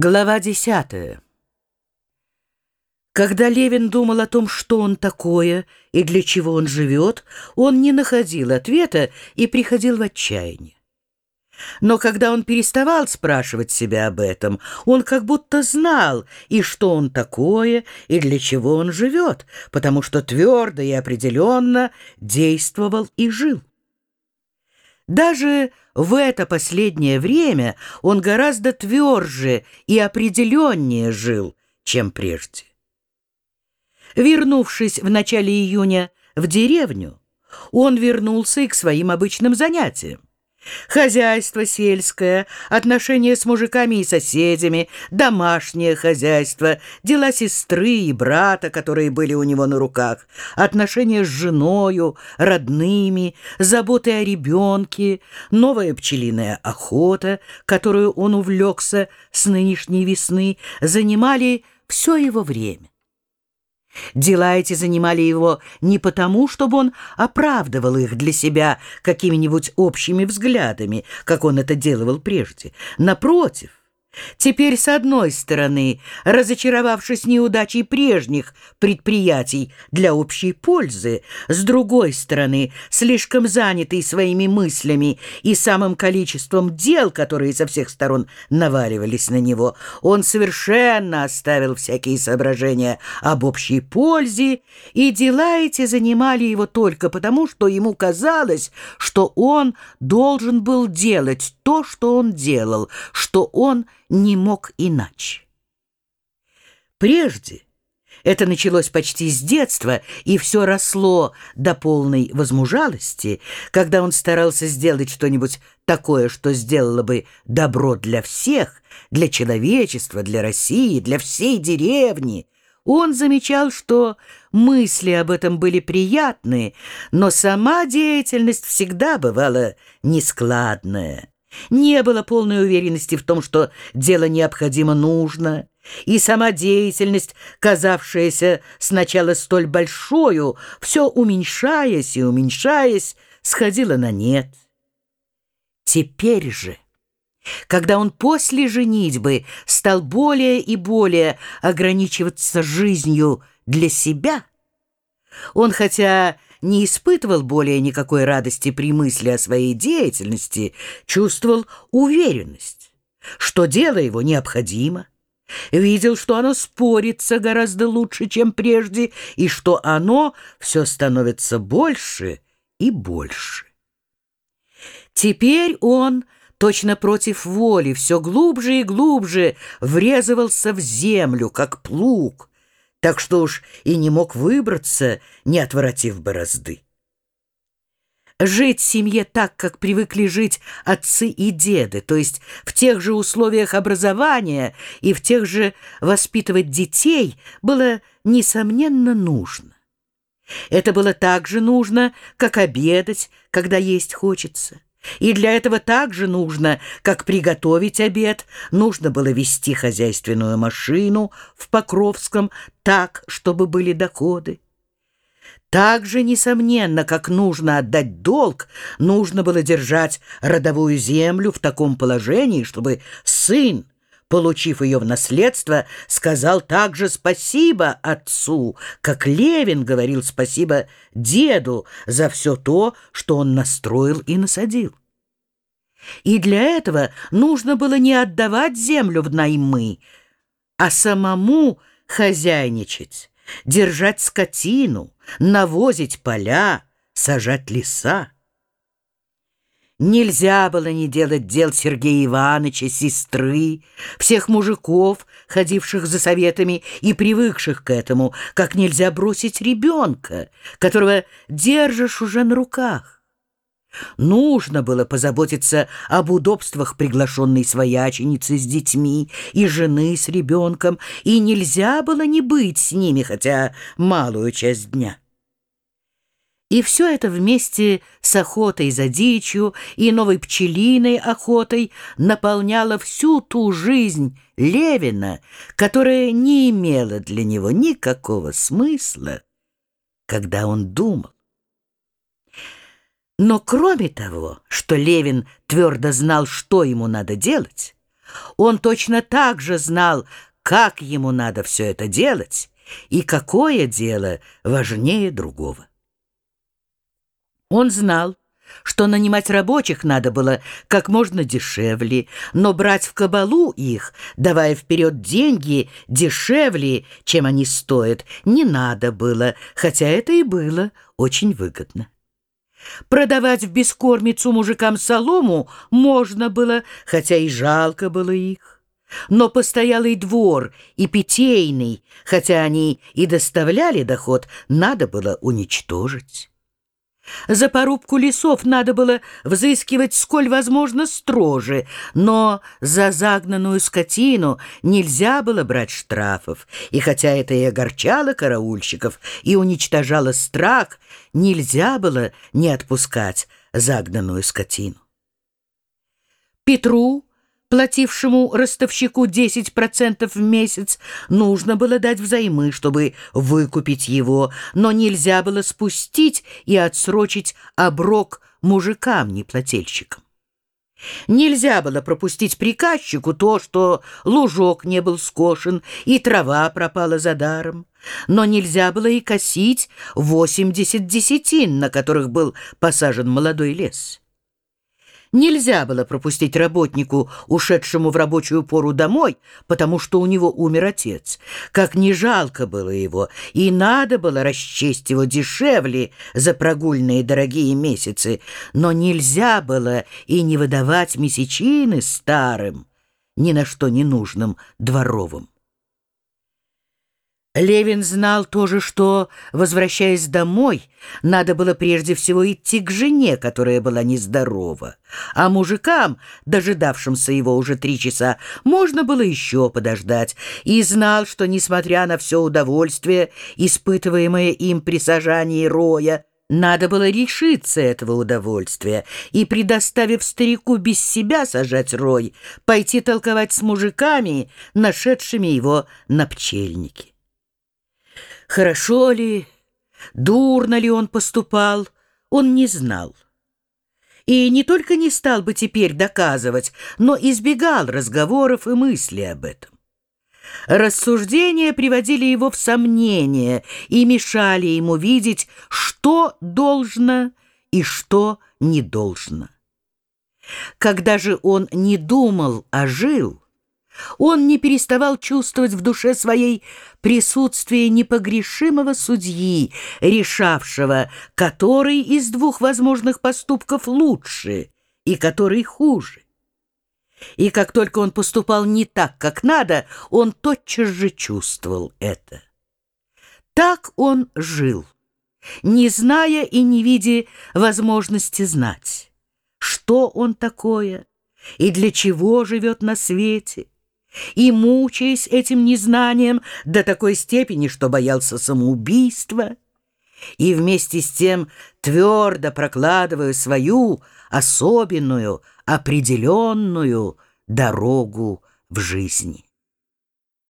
Глава десятая. Когда Левин думал о том, что он такое и для чего он живет, он не находил ответа и приходил в отчаяние. Но когда он переставал спрашивать себя об этом, он как будто знал, и что он такое, и для чего он живет, потому что твердо и определенно действовал и жил. Даже в это последнее время он гораздо тверже и определеннее жил, чем прежде. Вернувшись в начале июня в деревню, он вернулся и к своим обычным занятиям. Хозяйство сельское, отношения с мужиками и соседями, домашнее хозяйство, дела сестры и брата, которые были у него на руках, отношения с женою, родными, заботы о ребенке, новая пчелиная охота, которую он увлекся с нынешней весны, занимали все его время. Дела эти занимали его не потому, чтобы он оправдывал их для себя какими-нибудь общими взглядами, как он это делал прежде. Напротив, Теперь, с одной стороны, разочаровавшись неудачей прежних предприятий для общей пользы, с другой стороны, слишком занятый своими мыслями и самым количеством дел, которые со всех сторон наваливались на него, он совершенно оставил всякие соображения об общей пользе, и дела эти занимали его только потому, что ему казалось, что он должен был делать то, что он делал, что он не мог иначе. Прежде это началось почти с детства, и все росло до полной возмужалости, когда он старался сделать что-нибудь такое, что сделало бы добро для всех, для человечества, для России, для всей деревни. Он замечал, что мысли об этом были приятные, но сама деятельность всегда бывала нескладная. Не было полной уверенности в том, что дело необходимо нужно, и сама деятельность, казавшаяся сначала столь большою, все уменьшаясь и уменьшаясь, сходила на нет. Теперь же, когда он после женитьбы стал более и более ограничиваться жизнью для себя, он хотя не испытывал более никакой радости при мысли о своей деятельности, чувствовал уверенность, что дело его необходимо, видел, что оно спорится гораздо лучше, чем прежде, и что оно все становится больше и больше. Теперь он, точно против воли, все глубже и глубже врезывался в землю, как плуг, так что уж и не мог выбраться, не отворотив борозды. Жить в семье так, как привыкли жить отцы и деды, то есть в тех же условиях образования и в тех же воспитывать детей, было, несомненно, нужно. Это было так же нужно, как обедать, когда есть хочется. И для этого также нужно, как приготовить обед, нужно было вести хозяйственную машину в Покровском так, чтобы были доходы. Так же, несомненно, как нужно отдать долг, нужно было держать родовую землю в таком положении, чтобы сын, получив ее в наследство, сказал также спасибо отцу, как Левин говорил спасибо деду за все то, что он настроил и насадил. И для этого нужно было не отдавать землю в наймы, а самому хозяйничать, держать скотину, навозить поля, сажать леса. Нельзя было не делать дел Сергея Ивановича, сестры, всех мужиков, ходивших за советами и привыкших к этому, как нельзя бросить ребенка, которого держишь уже на руках. Нужно было позаботиться об удобствах приглашенной свояченицы с детьми и жены с ребенком, и нельзя было не быть с ними, хотя малую часть дня. И все это вместе с охотой за дичью и новой пчелиной охотой наполняло всю ту жизнь Левина, которая не имела для него никакого смысла, когда он думал. Но кроме того, что Левин твердо знал, что ему надо делать, Он точно так же знал, как ему надо все это делать и какое дело важнее другого. Он знал, что нанимать рабочих надо было как можно дешевле, но брать в кабалу их, давая вперед деньги дешевле, чем они стоят, не надо было, хотя это и было очень выгодно. Продавать в бескормицу мужикам солому можно было, хотя и жалко было их. Но постоялый двор и питейный, хотя они и доставляли доход, надо было уничтожить. За порубку лесов надо было взыскивать сколь возможно строже, но за загнанную скотину нельзя было брать штрафов, и хотя это и огорчало караульщиков и уничтожало страх, нельзя было не отпускать загнанную скотину. Петру платившему ростовщику 10% в месяц, нужно было дать взаймы, чтобы выкупить его, но нельзя было спустить и отсрочить оброк мужикам-неплательщикам. Нельзя было пропустить приказчику то, что лужок не был скошен и трава пропала за даром. Но нельзя было и косить 80 десятин, на которых был посажен молодой лес. Нельзя было пропустить работнику, ушедшему в рабочую пору домой, потому что у него умер отец. Как не жалко было его, и надо было расчесть его дешевле за прогульные дорогие месяцы, но нельзя было и не выдавать месячины старым, ни на что не нужным дворовым. Левин знал тоже, что, возвращаясь домой, надо было прежде всего идти к жене, которая была нездорова, а мужикам, дожидавшимся его уже три часа, можно было еще подождать, и знал, что, несмотря на все удовольствие, испытываемое им при сажании роя, надо было решиться этого удовольствия. И, предоставив старику без себя сажать рой, пойти толковать с мужиками, нашедшими его на пчельнике. Хорошо ли, дурно ли он поступал, он не знал. И не только не стал бы теперь доказывать, но избегал разговоров и мыслей об этом. Рассуждения приводили его в сомнение и мешали ему видеть, что должно и что не должно. Когда же он не думал, а жил — он не переставал чувствовать в душе своей присутствие непогрешимого судьи, решавшего, который из двух возможных поступков лучше и который хуже. И как только он поступал не так, как надо, он тотчас же чувствовал это. Так он жил, не зная и не видя возможности знать, что он такое и для чего живет на свете, и, мучаясь этим незнанием до такой степени, что боялся самоубийства, и вместе с тем твердо прокладывая свою особенную, определенную дорогу в жизни.